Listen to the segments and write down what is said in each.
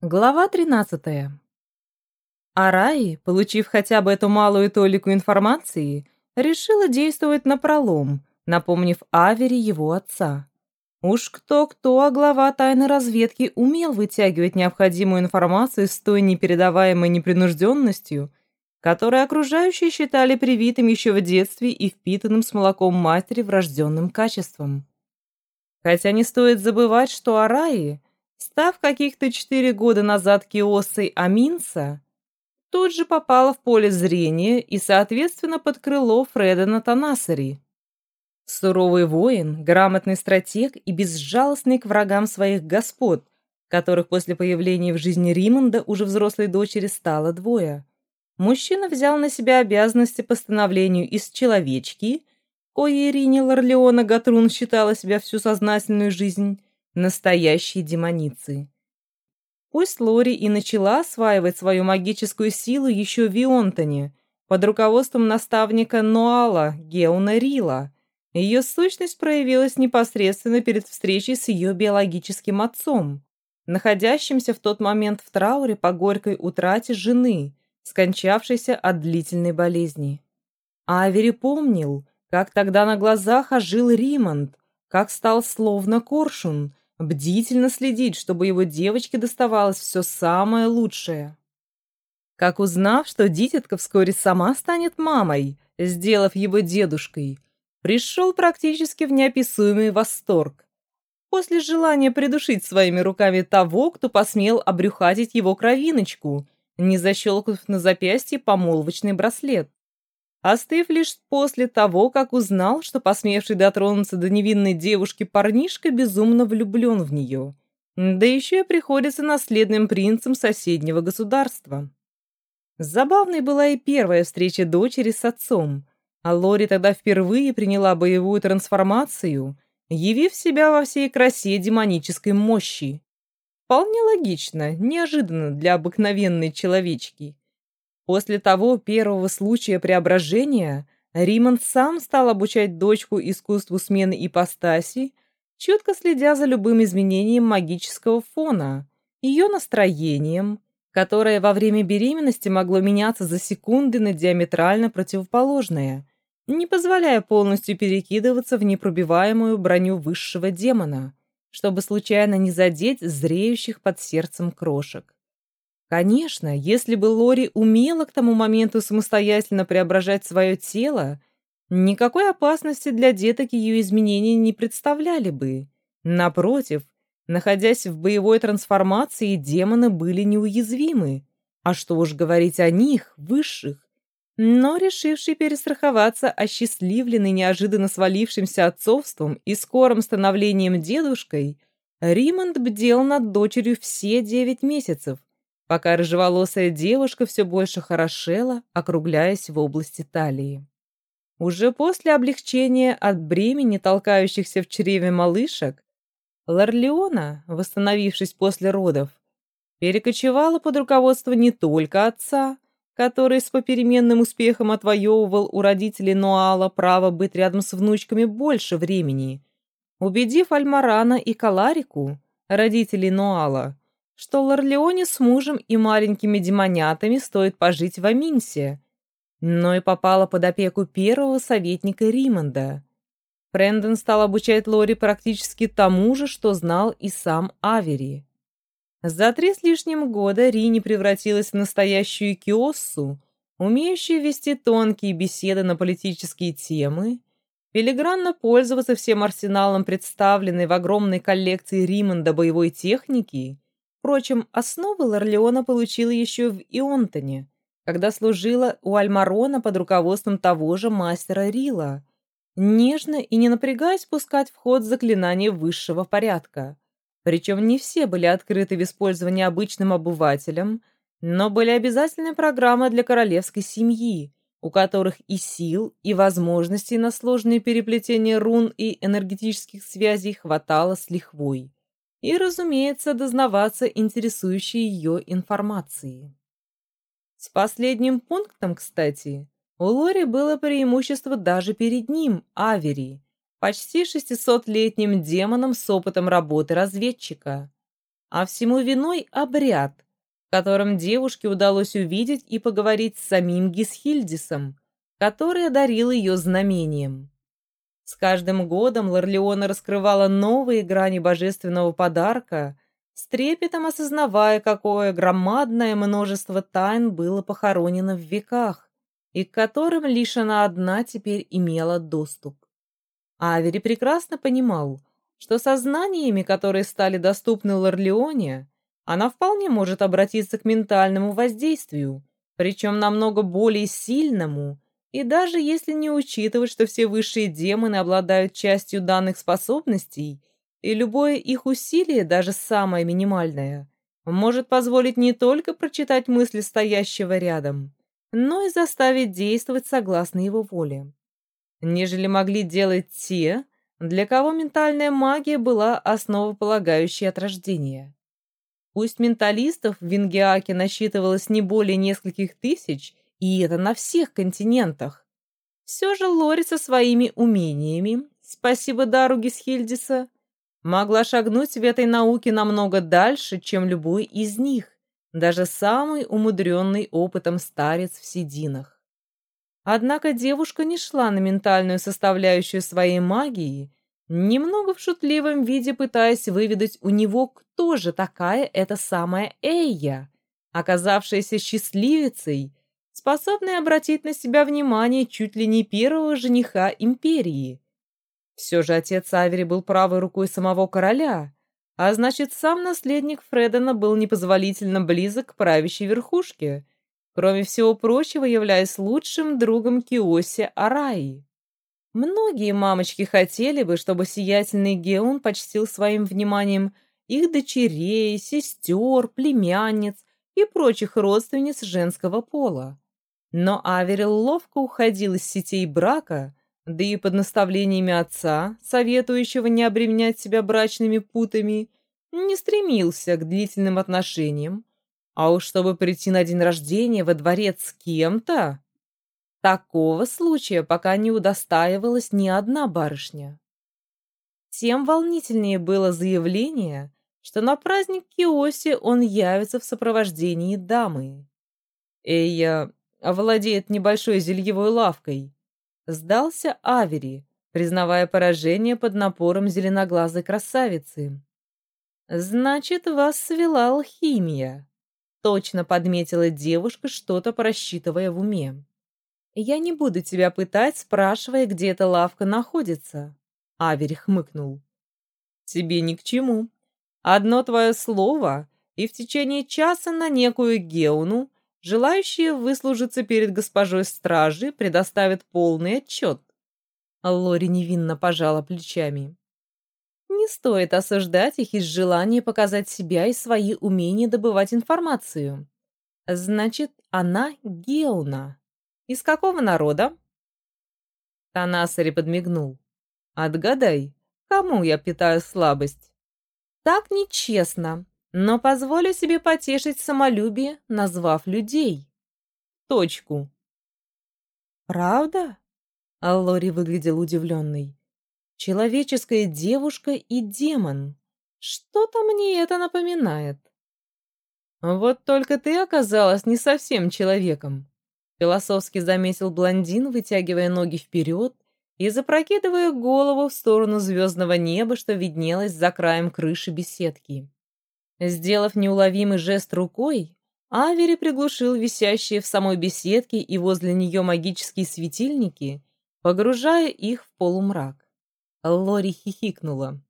Глава 13. Араи, получив хотя бы эту малую толику информации, решила действовать напролом, напомнив Авере его отца. Уж кто-кто, а глава тайной разведки умел вытягивать необходимую информацию с той непередаваемой непринужденностью, которую окружающие считали привитым еще в детстве и впитанным с молоком матери врожденным качеством. Хотя не стоит забывать, что Араи — Став каких-то четыре года назад киосой Аминса, тут же попала в поле зрения и, соответственно, под крыло Фреда Натанасари. Суровый воин, грамотный стратег и безжалостный к врагам своих господ, которых после появления в жизни Римонда уже взрослой дочери стало двое. Мужчина взял на себя обязанности по становлению из человечки, коей Ирине Лорлеона Гатрун считала себя всю сознательную жизнь, настоящей демоницы. Пусть Лори и начала осваивать свою магическую силу еще в Вионтоне, под руководством наставника Ноала Геуна Рила, ее сущность проявилась непосредственно перед встречей с ее биологическим отцом, находящимся в тот момент в трауре по горькой утрате жены, скончавшейся от длительной болезни. Авери помнил, как тогда на глазах ожил Римонд, как стал словно коршун, бдительно следить, чтобы его девочке доставалось все самое лучшее. Как узнав, что дитятка вскоре сама станет мамой, сделав его дедушкой, пришел практически в неописуемый восторг. После желания придушить своими руками того, кто посмел обрюхатить его кровиночку, не защелкнув на запястье помолвочный браслет остыв лишь после того, как узнал, что посмевший дотронуться до невинной девушки парнишка безумно влюблен в нее. Да еще и приходится наследным принцем соседнего государства. Забавной была и первая встреча дочери с отцом, а Лори тогда впервые приняла боевую трансформацию, явив себя во всей красе демонической мощи. Вполне логично, неожиданно для обыкновенной человечки. После того первого случая преображения Римонд сам стал обучать дочку искусству смены ипостаси, четко следя за любым изменением магического фона, ее настроением, которое во время беременности могло меняться за секунды на диаметрально противоположное, не позволяя полностью перекидываться в непробиваемую броню высшего демона, чтобы случайно не задеть зреющих под сердцем крошек. Конечно, если бы Лори умела к тому моменту самостоятельно преображать свое тело, никакой опасности для деток ее изменения не представляли бы. Напротив, находясь в боевой трансформации, демоны были неуязвимы. А что уж говорить о них, высших. Но решивший перестраховаться осчастливленный неожиданно свалившимся отцовством и скорым становлением дедушкой, Римонд бдел над дочерью все девять месяцев, пока рыжеволосая девушка все больше хорошела, округляясь в области талии. Уже после облегчения от бремени, толкающихся в чреве малышек, Лорлеона, восстановившись после родов, перекочевала под руководство не только отца, который с попеременным успехом отвоевывал у родителей Ноала право быть рядом с внучками больше времени, убедив Альмарана и Каларику, родителей Ноала, что Лорлеоне с мужем и маленькими демонятами стоит пожить в Аминсе, но и попала под опеку первого советника Римонда. Фрэндон стал обучать Лори практически тому же, что знал и сам Авери. За три с лишним года Рини превратилась в настоящую киоссу, умеющую вести тонкие беседы на политические темы, филигранно пользоваться всем арсеналом представленной в огромной коллекции Римонда боевой техники Впрочем, основы Лорлеона получила еще в Ионтоне, когда служила у Альмарона под руководством того же мастера Рила, нежно и не напрягаясь пускать в ход заклинания высшего порядка. Причем не все были открыты в использовании обычным обывателям, но были обязательные программы для королевской семьи, у которых и сил, и возможностей на сложные переплетения рун и энергетических связей хватало с лихвой и, разумеется, дознаваться интересующей ее информации. С последним пунктом, кстати, у Лори было преимущество даже перед ним, Авери, почти 600-летним демоном с опытом работы разведчика. а всему виной обряд, в котором девушке удалось увидеть и поговорить с самим Гисхильдисом, который одарил ее знамением. С каждым годом Лорлеона раскрывала новые грани божественного подарка, с трепетом осознавая, какое громадное множество тайн было похоронено в веках, и к которым лишь она одна теперь имела доступ. Авери прекрасно понимал, что со знаниями, которые стали доступны Лорлеоне, она вполне может обратиться к ментальному воздействию, причем намного более сильному, и даже если не учитывать, что все высшие демоны обладают частью данных способностей, и любое их усилие, даже самое минимальное, может позволить не только прочитать мысли стоящего рядом, но и заставить действовать согласно его воле. Нежели могли делать те, для кого ментальная магия была основополагающей от рождения. Пусть менталистов в Вингиаке насчитывалось не более нескольких тысяч, и это на всех континентах. Все же Лори со своими умениями, спасибо дару Гисхильдиса, могла шагнуть в этой науке намного дальше, чем любой из них, даже самый умудренный опытом старец в сединах. Однако девушка не шла на ментальную составляющую своей магии, немного в шутливом виде пытаясь выведать у него, кто же такая эта самая Эйя, оказавшаяся счастливицей, способной обратить на себя внимание чуть ли не первого жениха империи. Все же отец Авери был правой рукой самого короля, а значит, сам наследник Фредена был непозволительно близок к правящей верхушке, кроме всего прочего являясь лучшим другом Киоси Араи. Многие мамочки хотели бы, чтобы сиятельный Геон почтил своим вниманием их дочерей, сестер, племянниц и прочих родственниц женского пола. Но Аверил ловко уходил из сетей брака, да и под наставлениями отца, советующего не обременять себя брачными путами, не стремился к длительным отношениям, а уж чтобы прийти на день рождения во дворец с кем-то, такого случая пока не удостаивалась ни одна барышня. Тем волнительнее было заявление, что на праздник Киоси он явится в сопровождении дамы. Эйя владеет небольшой зельевой лавкой. Сдался Авери, признавая поражение под напором зеленоглазой красавицы. «Значит, вас свела алхимия», — точно подметила девушка, что-то просчитывая в уме. «Я не буду тебя пытать, спрашивая, где эта лавка находится», — Авери хмыкнул. «Тебе ни к чему. Одно твое слово, и в течение часа на некую Геуну Желающие выслужиться перед госпожой стражи предоставят полный отчет. Лори невинно пожала плечами. Не стоит осуждать их из желания показать себя и свои умения добывать информацию. Значит, она Геуна. Из какого народа? Танасари подмигнул. Отгадай, кому я питаю слабость? Так нечестно но позволю себе потешить самолюбие, назвав людей. Точку. Правда? Аллори выглядел удивленный. Человеческая девушка и демон. Что-то мне это напоминает. Вот только ты оказалась не совсем человеком. Философски заметил блондин, вытягивая ноги вперед и запрокидывая голову в сторону звездного неба, что виднелось за краем крыши беседки. Сделав неуловимый жест рукой, Авери приглушил висящие в самой беседке и возле нее магические светильники, погружая их в полумрак. Лори хихикнула.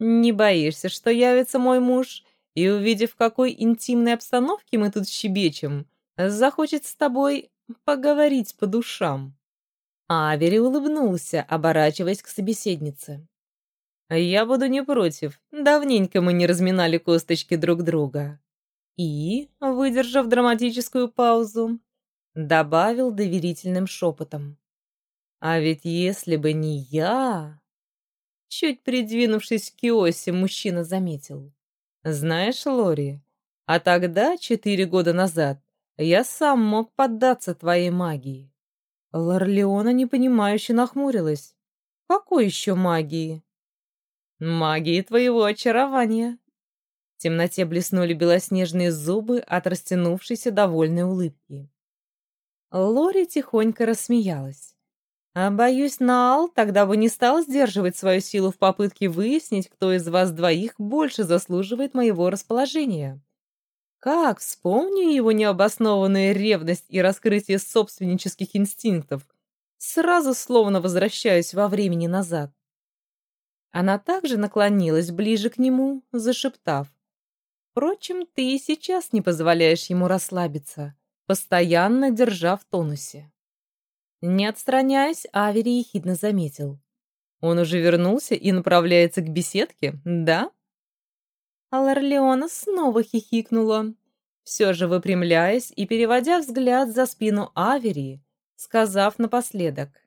«Не боишься, что явится мой муж, и, увидев, в какой интимной обстановке мы тут щебечем, захочет с тобой поговорить по душам?» Авери улыбнулся, оборачиваясь к собеседнице. Я буду не против. Давненько мы не разминали косточки друг друга. И, выдержав драматическую паузу, добавил доверительным шепотом. А ведь если бы не я... Чуть придвинувшись к Киосе, мужчина заметил. Знаешь, Лори, а тогда, четыре года назад, я сам мог поддаться твоей магии. Лорлеона непонимающе нахмурилась. Какой еще магии? Магии твоего очарования. В темноте блеснули белоснежные зубы от растянувшейся довольной улыбки. Лори тихонько рассмеялась. А боюсь, Наал тогда бы не стал сдерживать свою силу в попытке выяснить, кто из вас двоих больше заслуживает моего расположения. Как вспомню его необоснованную ревность и раскрытие собственнических инстинктов, сразу словно возвращаюсь во времени назад. Она также наклонилась ближе к нему, зашептав. «Впрочем, ты и сейчас не позволяешь ему расслабиться, постоянно держа в тонусе». Не отстраняясь, Авери ехидно заметил. «Он уже вернулся и направляется к беседке, да?» Аларлеона снова хихикнула, все же выпрямляясь и переводя взгляд за спину Авери, сказав напоследок.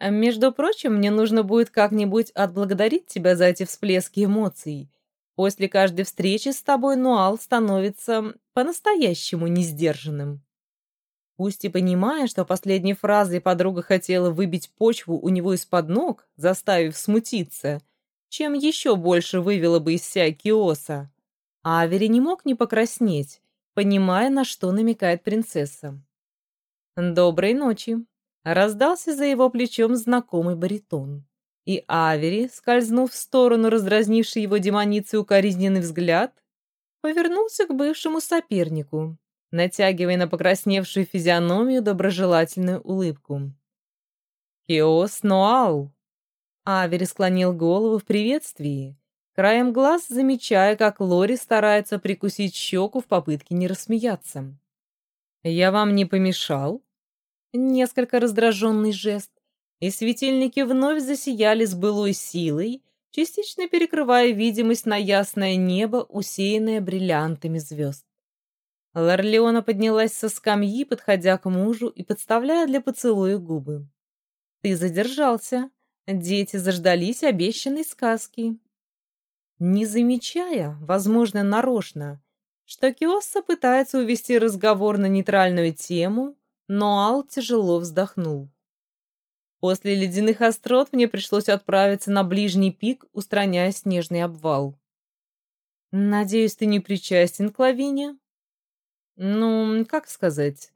«Между прочим, мне нужно будет как-нибудь отблагодарить тебя за эти всплески эмоций. После каждой встречи с тобой Нуал становится по-настоящему несдержанным». Пусть и понимая, что последней фразой подруга хотела выбить почву у него из-под ног, заставив смутиться, чем еще больше вывела бы из себя Киоса, Авери не мог не покраснеть, понимая, на что намекает принцесса. «Доброй ночи!» — раздался за его плечом знакомый баритон. И Авери, скользнув в сторону раздразнившей его демоницы укоризненный взгляд, повернулся к бывшему сопернику, натягивая на покрасневшую физиономию доброжелательную улыбку. «Киос Ноал!» Авери склонил голову в приветствии, краем глаз замечая, как Лори старается прикусить щеку в попытке не рассмеяться. «Я вам не помешал?» Несколько раздраженный жест, и светильники вновь засияли с былой силой, частично перекрывая видимость на ясное небо, усеянное бриллиантами звезд. Лорлеона поднялась со скамьи, подходя к мужу и подставляя для поцелуя губы. «Ты задержался. Дети заждались обещанной сказки». Не замечая, возможно, нарочно, что Киосса пытается увести разговор на нейтральную тему, но Ал тяжело вздохнул. После ледяных острот мне пришлось отправиться на ближний пик, устраняя снежный обвал. «Надеюсь, ты не причастен к лавине?» Ну, как сказать?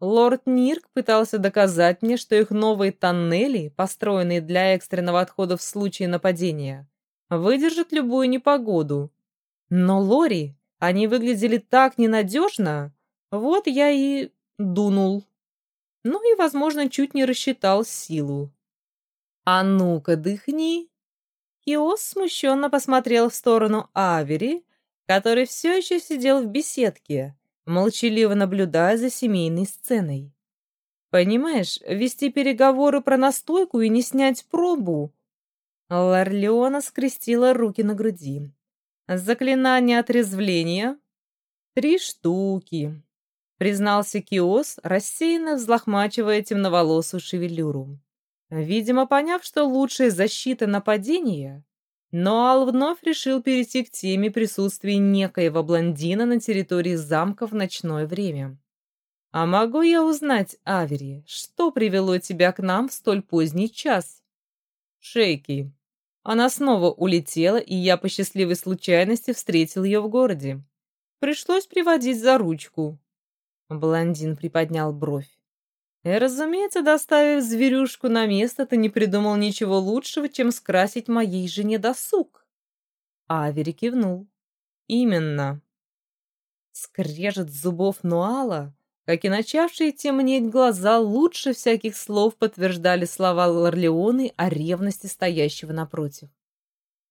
Лорд Нирк пытался доказать мне, что их новые тоннели, построенные для экстренного отхода в случае нападения, выдержат любую непогоду. Но, Лори, они выглядели так ненадежно, вот я и дунул. Ну и, возможно, чуть не рассчитал силу. «А ну-ка, дыхни!» Киос смущенно посмотрел в сторону Авери, который все еще сидел в беседке, молчаливо наблюдая за семейной сценой. Понимаешь, вести переговоры про настойку и не снять пробу. Ларлеона скрестила руки на груди. Заклинание отрезвления? Три штуки, признался Киос, рассеянно взлохмачивая темноволосую шевелюру. Видимо, поняв, что лучшая защита нападения но Ал вновь решил перейти к теме присутствия некоего блондина на территории замка в ночное время. «А могу я узнать, Авери, что привело тебя к нам в столь поздний час?» «Шейки. Она снова улетела, и я по счастливой случайности встретил ее в городе. Пришлось приводить за ручку». Блондин приподнял бровь. И, разумеется, доставив зверюшку на место, ты не придумал ничего лучшего, чем скрасить моей жене досуг. Авери кивнул. Именно. Скрежет зубов Нуала, как и начавшие темнеть глаза, лучше всяких слов подтверждали слова Лорлеоны о ревности стоящего напротив.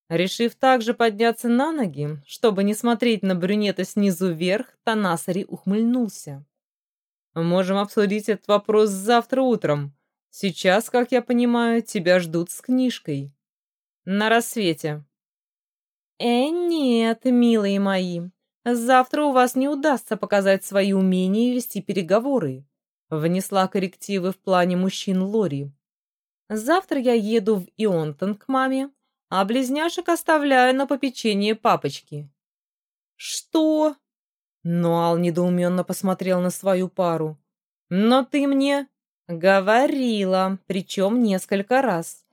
Решив также подняться на ноги, чтобы не смотреть на брюнета снизу вверх, Танасари ухмыльнулся. Можем обсудить этот вопрос завтра утром. Сейчас, как я понимаю, тебя ждут с книжкой. На рассвете. Э, нет, милые мои. Завтра у вас не удастся показать свои умения вести переговоры. Внесла коррективы в плане мужчин Лори. Завтра я еду в Ионтон к маме, а близняшек оставляю на попечение папочки. Что? Нуал недоуменно посмотрел на свою пару. «Но ты мне...» «Говорила, причем несколько раз.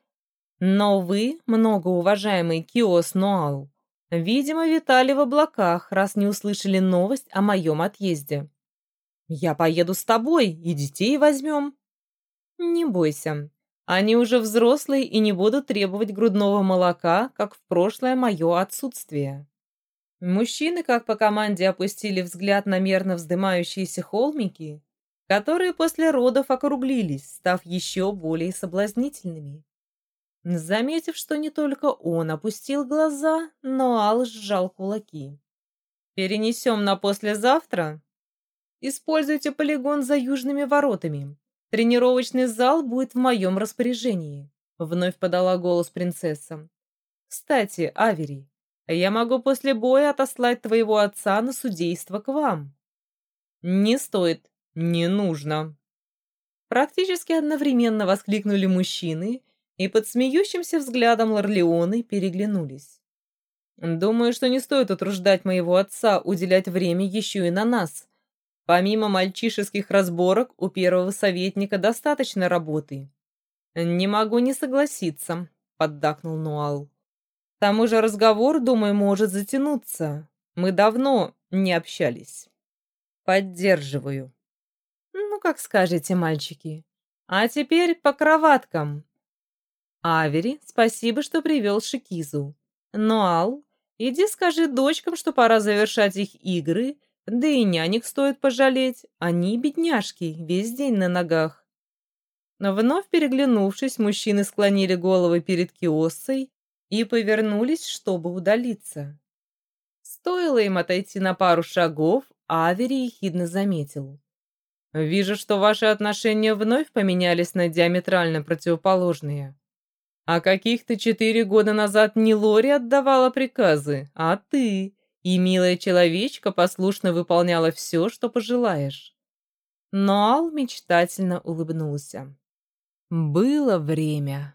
Но вы, многоуважаемый Киос Нуал, Видимо, витали в облаках, раз не услышали новость о моем отъезде. «Я поеду с тобой, и детей возьмем». «Не бойся, они уже взрослые и не будут требовать грудного молока, как в прошлое мое отсутствие». Мужчины, как по команде, опустили взгляд на мерно вздымающиеся холмики, которые после родов округлились, став еще более соблазнительными. Заметив, что не только он опустил глаза, но Ал сжал кулаки. «Перенесем на послезавтра? Используйте полигон за южными воротами. Тренировочный зал будет в моем распоряжении», — вновь подала голос принцесса. «Кстати, Авери, я могу после боя отослать твоего отца на судейство к вам». «Не стоит, не нужно». Практически одновременно воскликнули мужчины, и под смеющимся взглядом Лорлеоны переглянулись. «Думаю, что не стоит утруждать моего отца уделять время еще и на нас. Помимо мальчишеских разборок, у первого советника достаточно работы». «Не могу не согласиться», — поддакнул Нуал. «К тому же разговор, думаю, может затянуться. Мы давно не общались». «Поддерживаю». «Ну, как скажете, мальчики. А теперь по кроваткам. Авери, спасибо, что привел Шикизу. Ноал, иди скажи дочкам, что пора завершать их игры, да и нянек стоит пожалеть. Они, бедняжки, весь день на ногах. Но вновь переглянувшись, мужчины склонили головы перед киоссой и повернулись, чтобы удалиться. Стоило им отойти на пару шагов, Авери ехидно заметил. «Вижу, что ваши отношения вновь поменялись на диаметрально противоположные. А каких-то четыре года назад не Лори отдавала приказы, а ты. И милая человечка послушно выполняла все, что пожелаешь. Но Ал мечтательно улыбнулся. Было время.